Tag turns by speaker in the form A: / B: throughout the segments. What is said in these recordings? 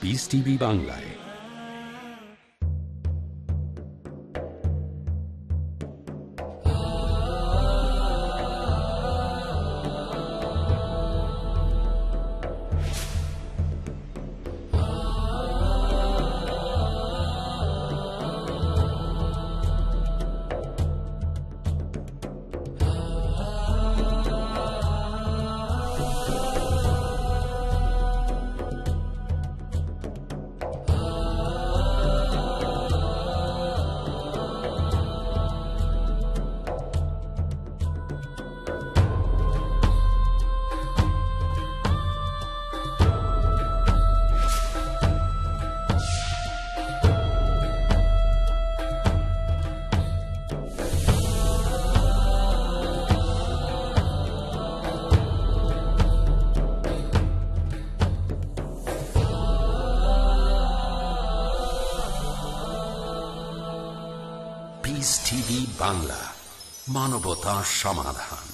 A: Piece TV বাংলায়। বাংলা মানবতা সমাধান।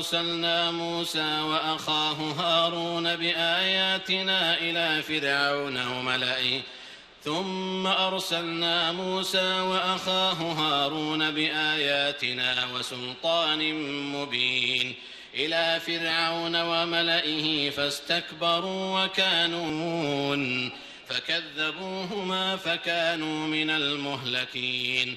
B: أرسلنا موسى وأخاه هارون بآياتنا إلى فرعون وملئه. ثم أرسلنا موسى وأخاه هارون بآياتنا وسلطان مبين. إلى فرعون وملئه فاستكبروا وكانوا فكذبوهما فكانوا من المهلكين.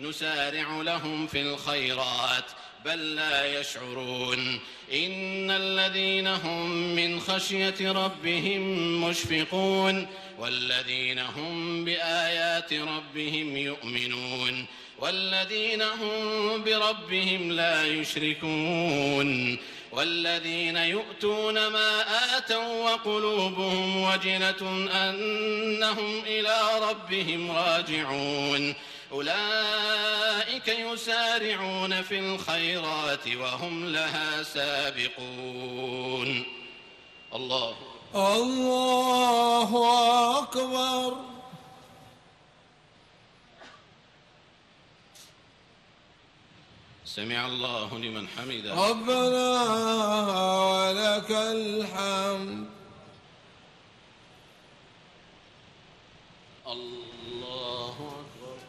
B: نسارع لهم في الخيرات بل لا يشعرون. إن الذين هم من خشية ربهم مشفقون والذين هم بآيات ربهم يؤمنون والذين هم بربهم لا يشركون. والذين يؤتون ما آتوا وقلوبهم وجنة أنهم إلى ربهم راجعون. أولئك يسارعون في الخيرات وهم لها سابقون. الله.
C: الله أكبر.
B: سمع الله لمن حمده.
C: ربنا ولك الحمد.
B: الله.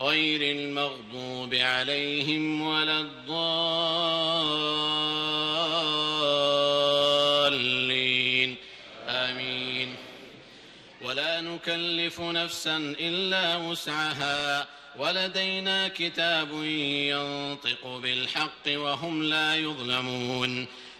B: غير المغضوب عليهم ولا الضالين. آمين. ولا نكلف نفسا إلا وسعها. ولدينا كتاب ينطق بالحق وهم لا يظلمون.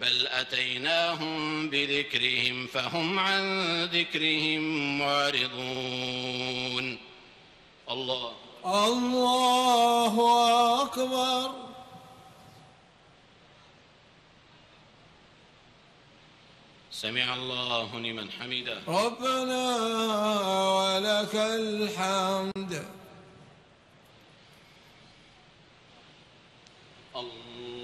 B: بل أتيناهم بذكرهم فهم عن ذكرهم معرضون. الله.
C: الله أكبر.
B: سمع الله لمن حمده.
C: ربنا ولك الحمد.
B: الله.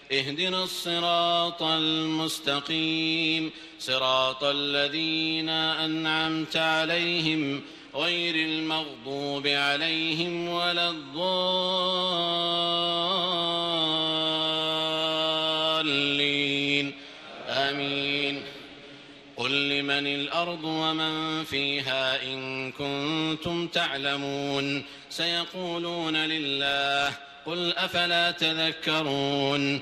B: اهدنا الصراط المستقيم. صراط الذين أنعمت عليهم غير المغضوب عليهم ولا الضالين. آمين. قل لمن الأرض ومن فيها إن كنتم تعلمون. سيقولون لله قل أفلا تذكرون.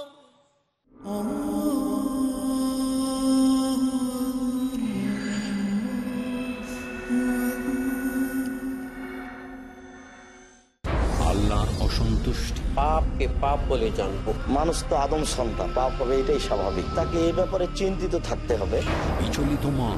D: পাপকে পাপ বলে জানব।
E: মানুষ তো আদম সন্তান পাপ হবে এটাই স্বাভাবিক। তাকে এ ব্যাপারে চিন্তিত থাকতে হবে।
A: বিচলিত মন।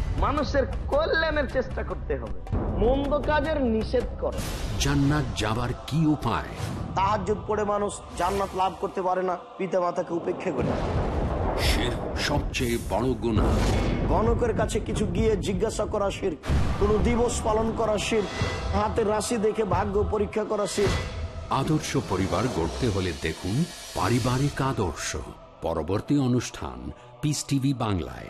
E: মানুষের কল্যাণের চেষ্টা করতে হবে। মন্দ কাজের নিষেধ করে।
A: জান্নাত যাবার কি উপায়?
E: তাহাজ্জুদ পড়ে মানুষ জান্নাত লাভ করতে পারে না পিতা মাতাকে উপেক্ষা করে।
A: শির সবচেয়ে বড় গুণা
E: গণকের কাছে কিছু গিয়ে জিজ্ঞাসা করা শির কোন দিবস পালন করা শির হাতের রাশি দেখে ভাগ্য পরীক্ষা করা শির।
A: আদর্শ পরিবার গড়তে হলে দেখুন পারিবারিক আদর্শ। পরবর্তী অনুষ্ঠান পিস টিভি বাংলায়।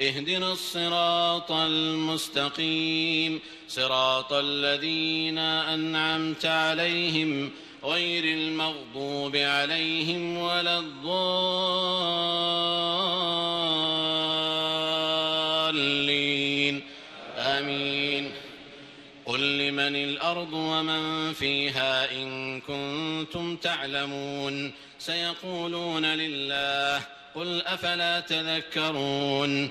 B: اهدنا الصراط المستقيم صراط الذين أنعمت عليهم غير المغضوب عليهم ولا الضالين. آمين. قل لمن الأرض ومن فيها إن كنتم تعلمون. سيقولون لله قل أفلا تذكرون.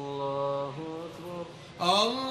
C: 啊。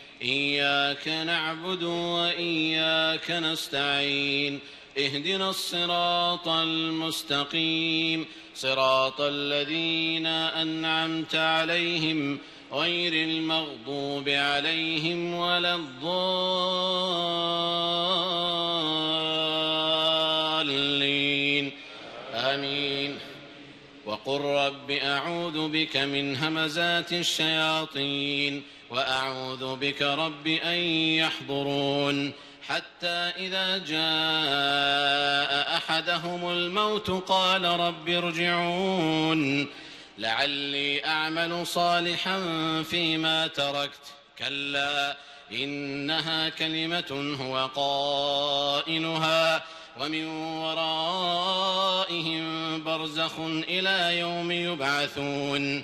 B: إياك نعبد وإياك نستعين. اهدنا الصراط المستقيم. صراط الذين أنعمت عليهم غير المغضوب عليهم ولا الضالين. آمين. وقل رب أعوذ بك من همزات الشياطين. وأعوذ بك رب أن يحضرون. حتى إذا جاء أحدهم الموت قال رب ارجعون. لعلي أعمل صالحا فيما تركت. كلا إنها كلمة هو قائلها. ومن ورائهم برزخ إلى يوم يبعثون.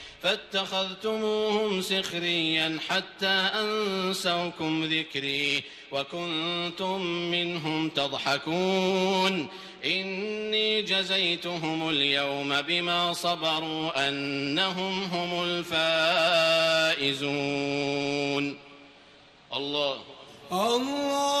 B: فاتخذتموهم سخريا حتى أنسوكم ذكري وكنتم منهم تضحكون. إني جزيتهم اليوم بما صبروا أنهم هم الفائزون. الله.
C: الله.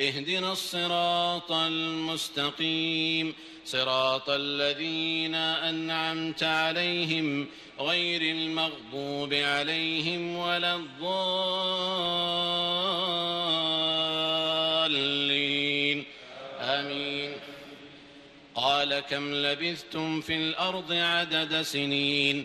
B: اهدنا الصراط المستقيم. صراط الذين أنعمت عليهم غير المغضوب عليهم ولا الضالين. العالمين قال كم لبثتم في الأرض عدد سنين؟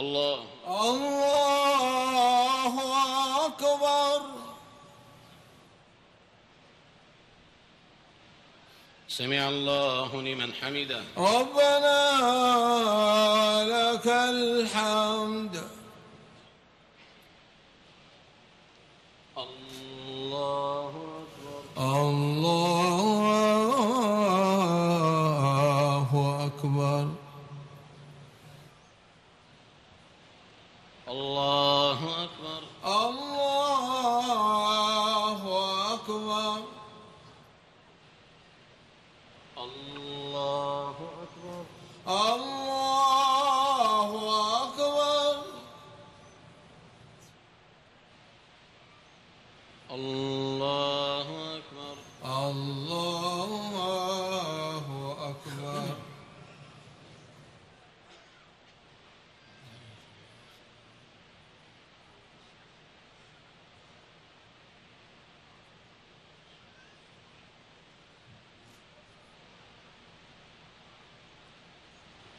B: الله.
C: الله أكبر.
B: سمع الله لمن حمده.
C: ربنا لك الحمد.
B: الله أكبر.
C: الله أكبر
B: الله أكبر
C: الله أكبر
B: الله أكبر
C: الله أكبر
B: الله أكبر
C: الله أكبر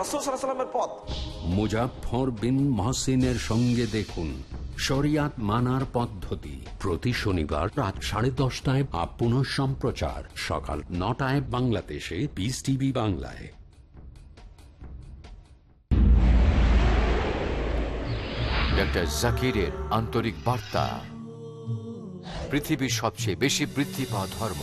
E: রসুল সাল্লামের পথ।
A: মুজাফর বিন মহসিনের সঙ্গে দেখুন শরিয়াত মানার পদ্ধতি প্রতি শনিবার রাত সাড়ে দশটায় পুনঃ সম্প্রচার সকাল নটায় বাংলাদেশে বিস টিভি বাংলায়।
F: ডক্টর জাকিরের আন্তরিক বার্তা পৃথিবীর সবচেয়ে বেশি বৃদ্ধি পাওয়া ধর্ম।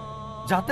G: जाते